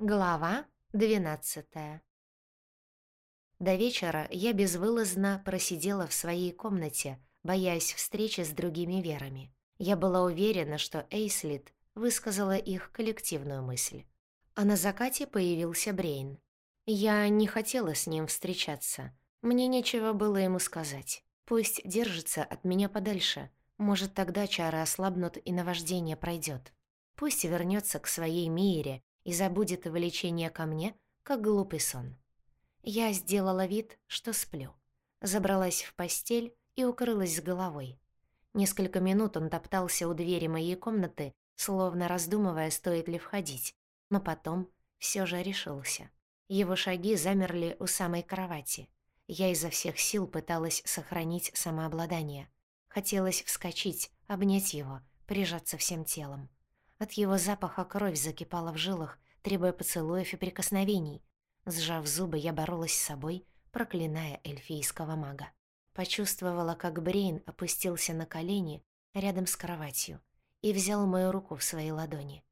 Глава 12 До вечера я безвылазно просидела в своей комнате, боясь встречи с другими верами. Я была уверена, что Эйслит высказала их коллективную мысль. А на закате появился Брейн. Я не хотела с ним встречаться. Мне нечего было ему сказать. Пусть держится от меня подальше. Может, тогда чары ослабнут и наваждение пройдет. Пусть вернется к своей мире и забудет влечение ко мне, как глупый сон. Я сделала вид, что сплю. Забралась в постель и укрылась с головой. Несколько минут он топтался у двери моей комнаты, словно раздумывая, стоит ли входить, но потом все же решился. Его шаги замерли у самой кровати. Я изо всех сил пыталась сохранить самообладание. Хотелось вскочить, обнять его, прижаться всем телом. От его запаха кровь закипала в жилах, требуя поцелуев и прикосновений. Сжав зубы, я боролась с собой, проклиная эльфийского мага. Почувствовала, как Брейн опустился на колени рядом с кроватью и взял мою руку в свои ладони.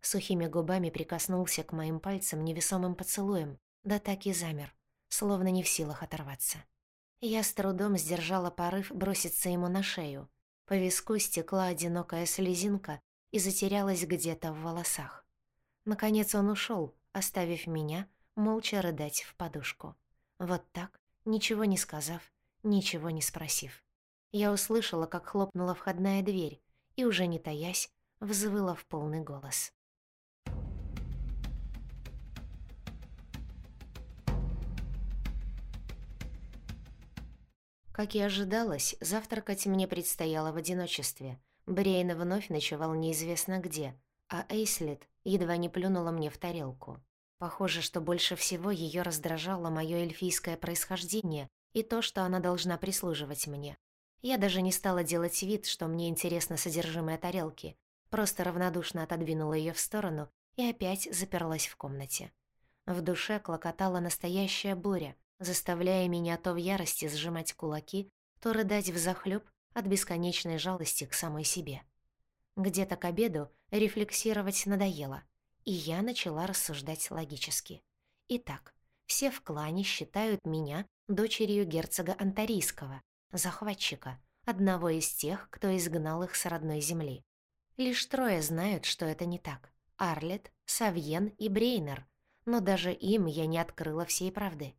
Сухими губами прикоснулся к моим пальцам невесомым поцелуем, да так и замер, словно не в силах оторваться. Я с трудом сдержала порыв броситься ему на шею. По виску стекла одинокая слезинка, и затерялась где-то в волосах. Наконец он ушел, оставив меня молча рыдать в подушку. Вот так, ничего не сказав, ничего не спросив. Я услышала, как хлопнула входная дверь, и, уже не таясь, взвыла в полный голос. Как и ожидалось, завтракать мне предстояло в одиночестве — Брейн вновь ночевал неизвестно где, а Эйслет едва не плюнула мне в тарелку. Похоже, что больше всего ее раздражало мое эльфийское происхождение и то, что она должна прислуживать мне. Я даже не стала делать вид, что мне интересно содержимое тарелки, просто равнодушно отодвинула ее в сторону и опять заперлась в комнате. В душе клокотала настоящая буря, заставляя меня то в ярости сжимать кулаки, то рыдать взахлёб от бесконечной жалости к самой себе. Где-то к обеду рефлексировать надоело, и я начала рассуждать логически. Итак, все в клане считают меня дочерью герцога Антарийского, захватчика, одного из тех, кто изгнал их с родной земли. Лишь трое знают, что это не так. Арлет, Савьен и Брейнер, но даже им я не открыла всей правды.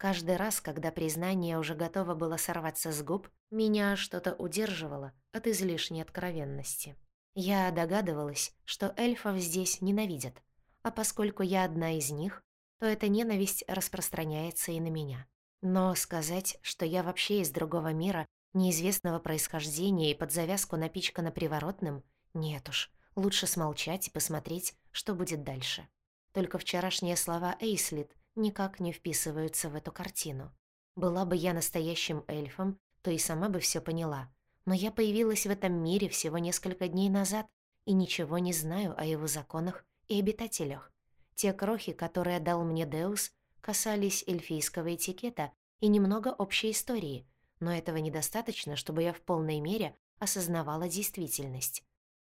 Каждый раз, когда признание уже готово было сорваться с губ, меня что-то удерживало от излишней откровенности. Я догадывалась, что эльфов здесь ненавидят, а поскольку я одна из них, то эта ненависть распространяется и на меня. Но сказать, что я вообще из другого мира, неизвестного происхождения и под завязку напичкана приворотным, нет уж, лучше смолчать и посмотреть, что будет дальше. Только вчерашние слова Эйслит никак не вписываются в эту картину. Была бы я настоящим эльфом, то и сама бы все поняла. Но я появилась в этом мире всего несколько дней назад и ничего не знаю о его законах и обитателях. Те крохи, которые дал мне Деус, касались эльфийского этикета и немного общей истории, но этого недостаточно, чтобы я в полной мере осознавала действительность.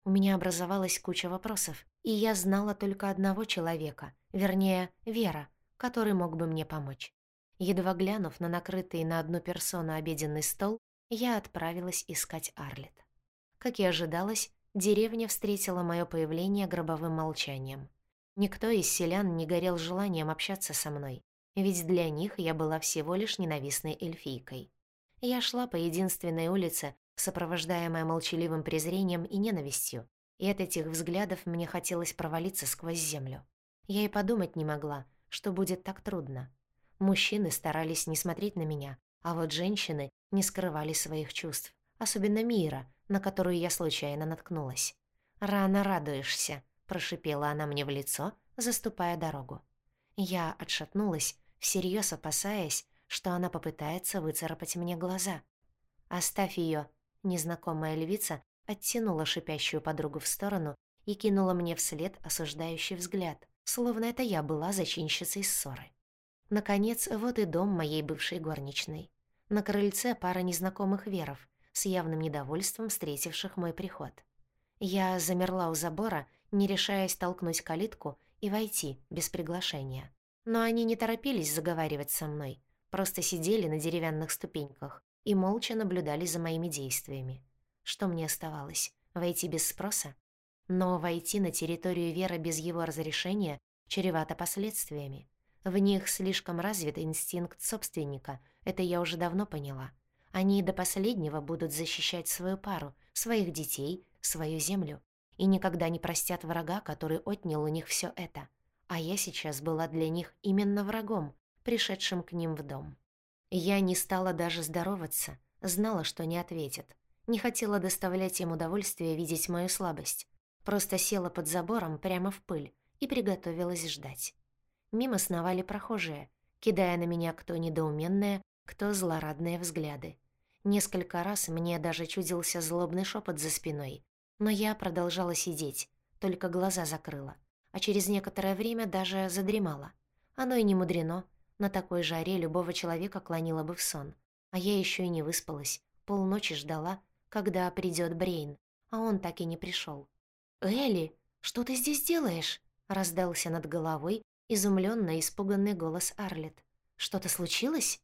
У меня образовалась куча вопросов, и я знала только одного человека, вернее, Вера, который мог бы мне помочь. Едва глянув на накрытый на одну персону обеденный стол, я отправилась искать Арлет. Как и ожидалось, деревня встретила мое появление гробовым молчанием. Никто из селян не горел желанием общаться со мной, ведь для них я была всего лишь ненавистной эльфийкой. Я шла по единственной улице, сопровождаемая молчаливым презрением и ненавистью, и от этих взглядов мне хотелось провалиться сквозь землю. Я и подумать не могла, что будет так трудно. Мужчины старались не смотреть на меня, а вот женщины не скрывали своих чувств, особенно Мира, на которую я случайно наткнулась. «Рано радуешься», — прошипела она мне в лицо, заступая дорогу. Я отшатнулась, всерьез опасаясь, что она попытается выцарапать мне глаза. «Оставь ее, незнакомая львица оттянула шипящую подругу в сторону и кинула мне вслед осуждающий взгляд, словно это я была зачинщицей ссоры. Наконец, вот и дом моей бывшей горничной. На крыльце пара незнакомых веров, с явным недовольством встретивших мой приход. Я замерла у забора, не решаясь толкнуть калитку и войти без приглашения. Но они не торопились заговаривать со мной, просто сидели на деревянных ступеньках и молча наблюдали за моими действиями. Что мне оставалось? Войти без спроса? Но войти на территорию Вера без его разрешения чревато последствиями. В них слишком развит инстинкт собственника, это я уже давно поняла. Они до последнего будут защищать свою пару, своих детей, свою землю. И никогда не простят врага, который отнял у них все это. А я сейчас была для них именно врагом, пришедшим к ним в дом. Я не стала даже здороваться, знала, что не ответят. Не хотела доставлять им удовольствие видеть мою слабость. Просто села под забором прямо в пыль и приготовилась ждать. Мимо сновали прохожие, кидая на меня кто недоуменные, кто злорадные взгляды. Несколько раз мне даже чудился злобный шепот за спиной, но я продолжала сидеть, только глаза закрыла, а через некоторое время даже задремала. Оно и не мудрено, на такой жаре любого человека клонило бы в сон. А я еще и не выспалась, полночи ждала, когда придет Брейн, а он так и не пришел. «Элли, что ты здесь делаешь?» — раздался над головой изумленно испуганный голос Арлет. «Что-то случилось?»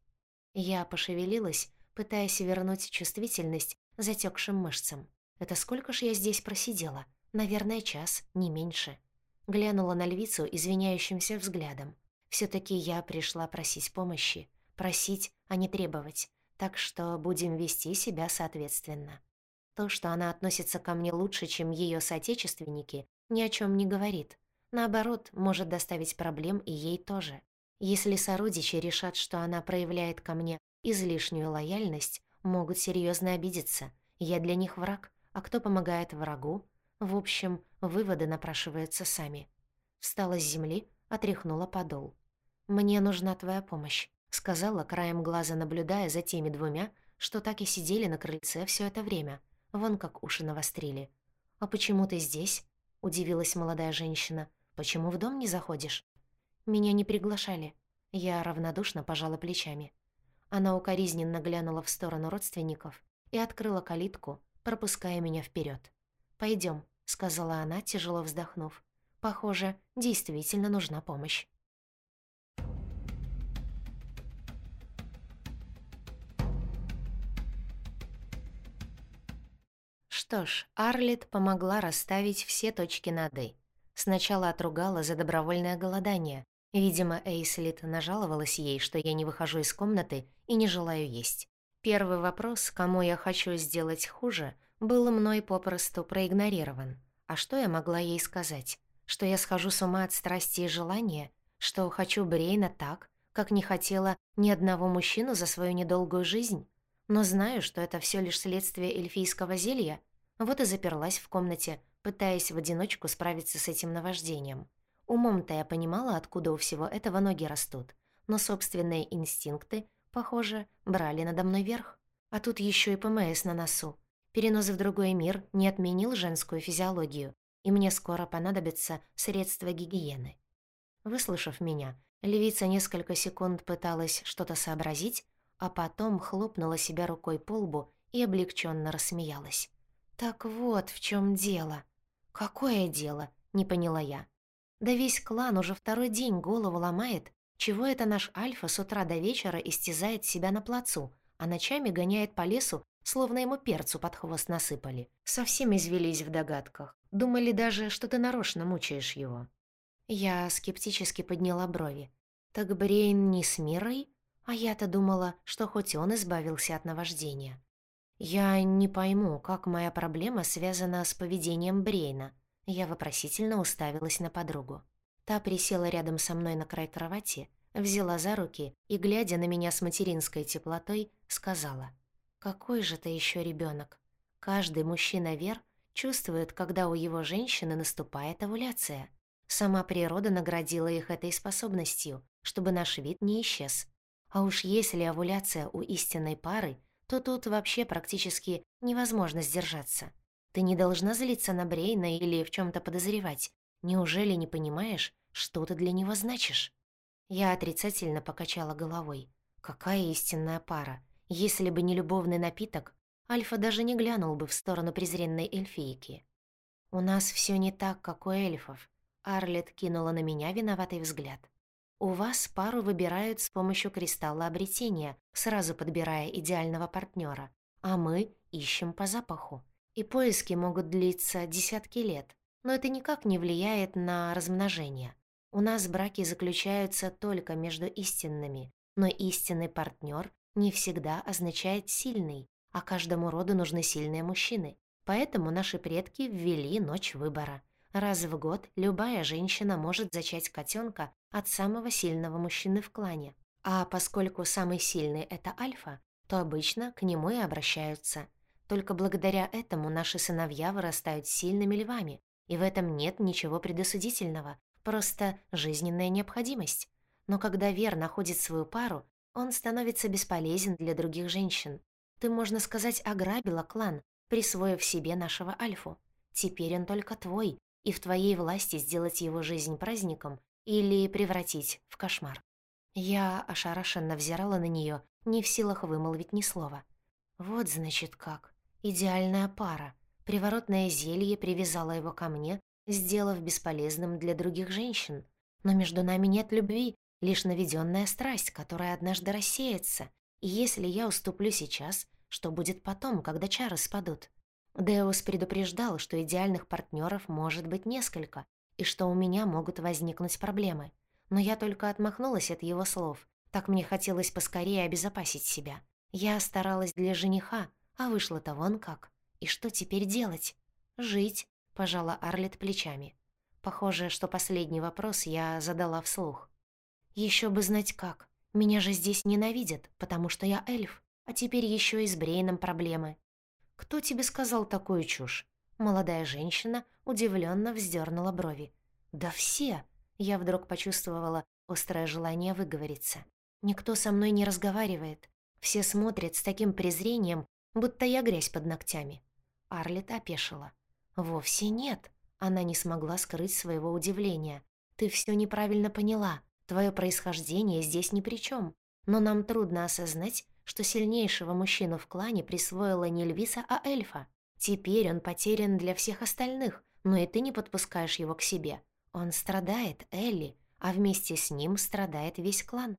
Я пошевелилась, пытаясь вернуть чувствительность затекшим мышцам. Это сколько ж я здесь просидела? Наверное, час, не меньше. Глянула на львицу извиняющимся взглядом. все таки я пришла просить помощи. Просить, а не требовать. Так что будем вести себя соответственно. То, что она относится ко мне лучше, чем ее соотечественники, ни о чем не говорит. Наоборот, может доставить проблем и ей тоже. Если сородичи решат, что она проявляет ко мне излишнюю лояльность, могут серьезно обидеться. Я для них враг, а кто помогает врагу? В общем, выводы напрашиваются сами. Встала с земли, отряхнула подол. «Мне нужна твоя помощь», — сказала, краем глаза наблюдая за теми двумя, что так и сидели на крыльце все это время, вон как уши навострили. «А почему ты здесь?» — удивилась молодая женщина. «Почему в дом не заходишь?» «Меня не приглашали». Я равнодушно пожала плечами. Она укоризненно глянула в сторону родственников и открыла калитку, пропуская меня вперед. Пойдем, сказала она, тяжело вздохнув. «Похоже, действительно нужна помощь». Что ж, Арлет помогла расставить все точки над «и». Сначала отругала за добровольное голодание, Видимо, Эйслит нажаловалась ей, что я не выхожу из комнаты и не желаю есть. Первый вопрос, кому я хочу сделать хуже, был мной попросту проигнорирован. А что я могла ей сказать? Что я схожу с ума от страсти и желания? Что хочу Брейна так, как не хотела ни одного мужчину за свою недолгую жизнь? Но знаю, что это все лишь следствие эльфийского зелья. Вот и заперлась в комнате, пытаясь в одиночку справиться с этим наваждением. Умом-то я понимала, откуда у всего этого ноги растут, но собственные инстинкты, похоже, брали надо мной верх. А тут еще и ПМС на носу. Перенос в другой мир не отменил женскую физиологию, и мне скоро понадобятся средства гигиены. Выслушав меня, левица несколько секунд пыталась что-то сообразить, а потом хлопнула себя рукой по лбу и облегченно рассмеялась. «Так вот в чем дело». «Какое дело?» — не поняла я. Да весь клан уже второй день голову ломает, чего это наш Альфа с утра до вечера истязает себя на плацу, а ночами гоняет по лесу, словно ему перцу под хвост насыпали. Совсем извелись в догадках. Думали даже, что ты нарочно мучаешь его. Я скептически подняла брови. Так Брейн не с Мирой? А я-то думала, что хоть он избавился от наваждения. Я не пойму, как моя проблема связана с поведением Брейна. Я вопросительно уставилась на подругу. Та присела рядом со мной на край кровати, взяла за руки и, глядя на меня с материнской теплотой, сказала, «Какой же ты еще ребенок? Каждый мужчина Вер чувствует, когда у его женщины наступает овуляция. Сама природа наградила их этой способностью, чтобы наш вид не исчез. А уж если овуляция у истинной пары, то тут вообще практически невозможно сдержаться. Ты не должна злиться на Брейна или в чем то подозревать. Неужели не понимаешь, что ты для него значишь?» Я отрицательно покачала головой. «Какая истинная пара! Если бы не любовный напиток, Альфа даже не глянул бы в сторону презренной эльфийки. У нас все не так, как у эльфов. Арлет кинула на меня виноватый взгляд. «У вас пару выбирают с помощью кристалла обретения, сразу подбирая идеального партнера, а мы ищем по запаху. И поиски могут длиться десятки лет, но это никак не влияет на размножение. У нас браки заключаются только между истинными, но истинный партнер не всегда означает «сильный», а каждому роду нужны сильные мужчины. Поэтому наши предки ввели ночь выбора. Раз в год любая женщина может зачать котенка от самого сильного мужчины в клане. А поскольку самый сильный — это альфа, то обычно к нему и обращаются. Только благодаря этому наши сыновья вырастают сильными львами, и в этом нет ничего предосудительного, просто жизненная необходимость. Но когда Вер находит свою пару, он становится бесполезен для других женщин. Ты, можно сказать, ограбила клан, присвоив себе нашего Альфу. Теперь он только твой, и в твоей власти сделать его жизнь праздником или превратить в кошмар. Я ошарашенно взирала на нее, не в силах вымолвить ни слова. Вот значит как. Идеальная пара. Приворотное зелье привязало его ко мне, сделав бесполезным для других женщин. Но между нами нет любви, лишь наведенная страсть, которая однажды рассеется. И если я уступлю сейчас, что будет потом, когда чары спадут? Деус предупреждал, что идеальных партнеров может быть несколько, и что у меня могут возникнуть проблемы. Но я только отмахнулась от его слов. Так мне хотелось поскорее обезопасить себя. Я старалась для жениха, а вышло-то вон как. И что теперь делать? Жить, пожала Арлет плечами. Похоже, что последний вопрос я задала вслух. Еще бы знать как. Меня же здесь ненавидят, потому что я эльф, а теперь еще и с Брейном проблемы. Кто тебе сказал такую чушь? Молодая женщина удивленно вздернула брови. Да все. Я вдруг почувствовала острое желание выговориться. Никто со мной не разговаривает. Все смотрят с таким презрением, будто я грязь под ногтями. Арлет опешила. Вовсе нет. Она не смогла скрыть своего удивления. Ты все неправильно поняла. Твое происхождение здесь ни при чем. Но нам трудно осознать, что сильнейшего мужчину в клане присвоила не львица, а эльфа. Теперь он потерян для всех остальных, но и ты не подпускаешь его к себе. Он страдает, Элли, а вместе с ним страдает весь клан.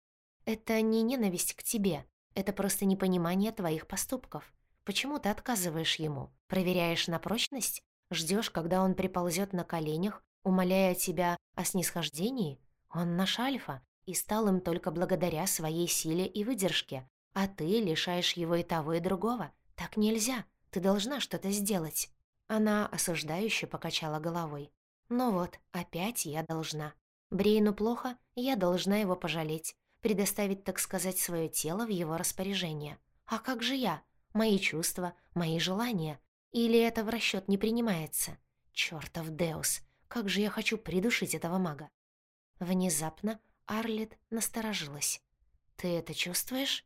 Это не ненависть к тебе, это просто непонимание твоих поступков. Почему ты отказываешь ему? Проверяешь на прочность? Ждешь, когда он приползет на коленях, умоляя тебя о снисхождении? Он наш альфа и стал им только благодаря своей силе и выдержке, а ты лишаешь его и того, и другого. Так нельзя. Ты должна что-то сделать». Она осуждающе покачала головой. «Ну вот, опять я должна. Брейну плохо, я должна его пожалеть, предоставить, так сказать, свое тело в его распоряжение. А как же я? Мои чувства, мои желания? Или это в расчет не принимается? Чёртов Деус, как же я хочу придушить этого мага!» Внезапно Арлет насторожилась. «Ты это чувствуешь?»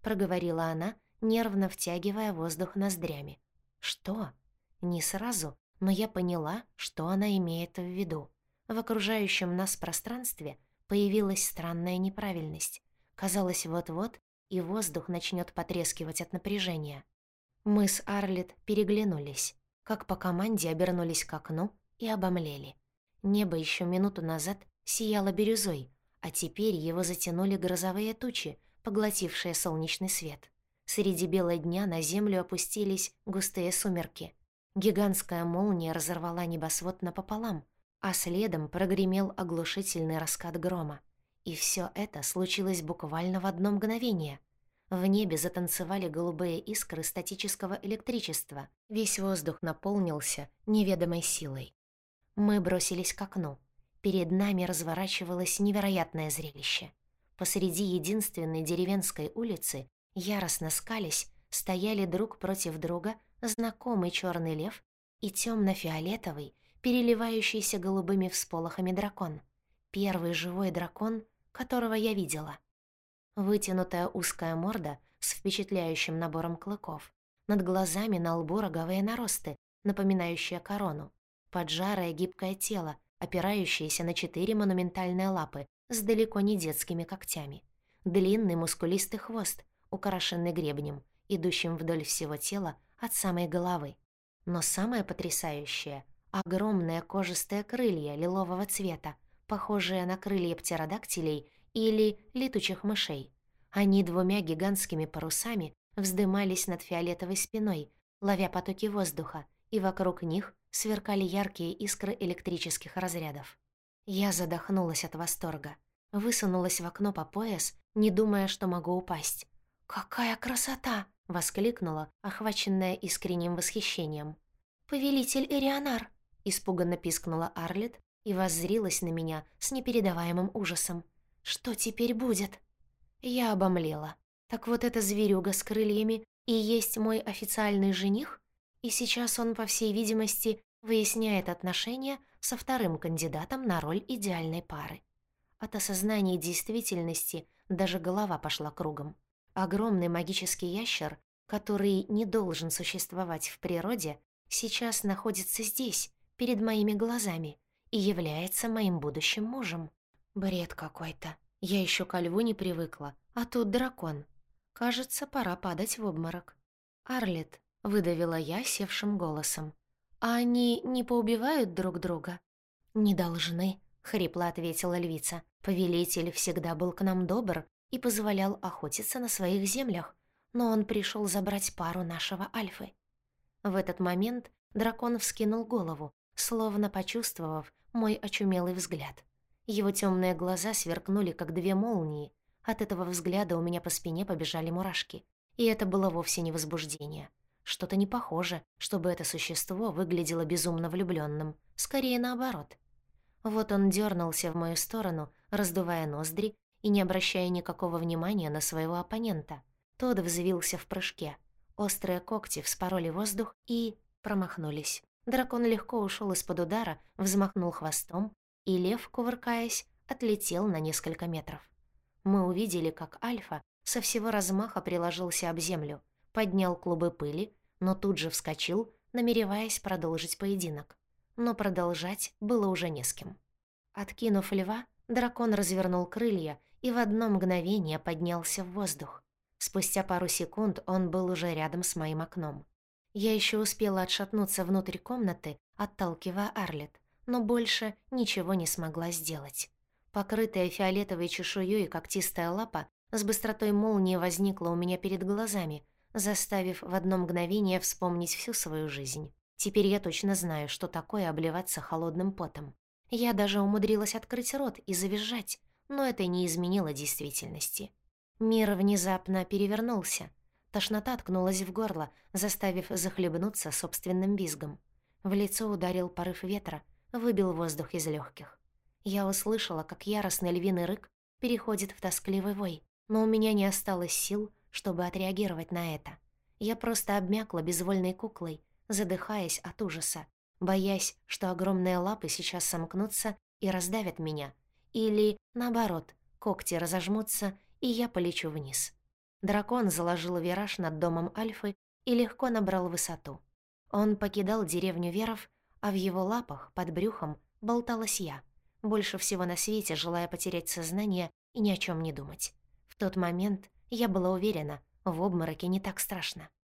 Проговорила она, нервно втягивая воздух ноздрями. «Что?» Не сразу, но я поняла, что она имеет в виду. В окружающем нас пространстве появилась странная неправильность. Казалось, вот-вот и воздух начнет потрескивать от напряжения. Мы с Арлет переглянулись, как по команде обернулись к окну и обомлели. Небо еще минуту назад сияло бирюзой, а теперь его затянули грозовые тучи, поглотившая солнечный свет. Среди бела дня на землю опустились густые сумерки. Гигантская молния разорвала небосвод напополам, а следом прогремел оглушительный раскат грома. И все это случилось буквально в одно мгновение. В небе затанцевали голубые искры статического электричества. Весь воздух наполнился неведомой силой. Мы бросились к окну. Перед нами разворачивалось невероятное зрелище. Посреди единственной деревенской улицы, яростно скались, стояли друг против друга знакомый черный лев и темно-фиолетовый, переливающийся голубыми всполохами дракон. Первый живой дракон, которого я видела. Вытянутая узкая морда с впечатляющим набором клыков. Над глазами на лбу роговые наросты, напоминающие корону. Поджарое гибкое тело, опирающееся на четыре монументальные лапы, с далеко не детскими когтями. Длинный мускулистый хвост, украшенный гребнем, идущим вдоль всего тела от самой головы. Но самое потрясающее Огромные кожистые крылья лилового цвета, похожие на крылья птеродактилей или летучих мышей. Они двумя гигантскими парусами вздымались над фиолетовой спиной, ловя потоки воздуха, и вокруг них сверкали яркие искры электрических разрядов. Я задохнулась от восторга, высунулась в окно по пояс, не думая, что могу упасть. «Какая красота!» — воскликнула, охваченная искренним восхищением. «Повелитель Эрионар!» — испуганно пискнула Арлет и воззрилась на меня с непередаваемым ужасом. «Что теперь будет?» Я обомлела. Так вот эта зверюга с крыльями и есть мой официальный жених? И сейчас он, по всей видимости, выясняет отношения со вторым кандидатом на роль идеальной пары. От осознания действительности даже голова пошла кругом. Огромный магический ящер, который не должен существовать в природе, сейчас находится здесь, перед моими глазами, и является моим будущим мужем. Бред какой-то. Я еще ко льву не привыкла, а тут дракон. Кажется, пора падать в обморок. «Арлет», — выдавила я севшим голосом. «А они не поубивают друг друга?» «Не должны», — хрипло ответила львица. «Повелитель всегда был к нам добр и позволял охотиться на своих землях, но он пришел забрать пару нашего Альфы». В этот момент дракон вскинул голову, словно почувствовав мой очумелый взгляд. Его темные глаза сверкнули, как две молнии, от этого взгляда у меня по спине побежали мурашки. И это было вовсе не возбуждение. Что-то не похоже, чтобы это существо выглядело безумно влюбленным. Скорее наоборот. Вот он дернулся в мою сторону, раздувая ноздри и не обращая никакого внимания на своего оппонента. Тот взвился в прыжке. Острые когти вспороли воздух и промахнулись. Дракон легко ушел из-под удара, взмахнул хвостом, и лев, кувыркаясь, отлетел на несколько метров. Мы увидели, как Альфа со всего размаха приложился об землю, поднял клубы пыли, но тут же вскочил, намереваясь продолжить поединок. Но продолжать было уже не с кем. Откинув льва, дракон развернул крылья и в одно мгновение поднялся в воздух. Спустя пару секунд он был уже рядом с моим окном. Я еще успела отшатнуться внутрь комнаты, отталкивая Арлет, но больше ничего не смогла сделать. Покрытая фиолетовой чешуей когтистая лапа с быстротой молнии возникла у меня перед глазами, заставив в одно мгновение вспомнить всю свою жизнь. Теперь я точно знаю, что такое обливаться холодным потом. Я даже умудрилась открыть рот и завизжать, но это не изменило действительности. Мир внезапно перевернулся. Тошнота ткнулась в горло, заставив захлебнуться собственным визгом. В лицо ударил порыв ветра, выбил воздух из легких. Я услышала, как яростный львиный рык переходит в тоскливый вой, но у меня не осталось сил, чтобы отреагировать на это. Я просто обмякла безвольной куклой, задыхаясь от ужаса, боясь, что огромные лапы сейчас сомкнутся и раздавят меня. Или, наоборот, когти разожмутся, и я полечу вниз. Дракон заложил вираж над домом Альфы и легко набрал высоту. Он покидал деревню Веров, а в его лапах, под брюхом, болталась я больше всего на свете желая потерять сознание и ни о чем не думать. В тот момент я была уверена, в обмороке не так страшно.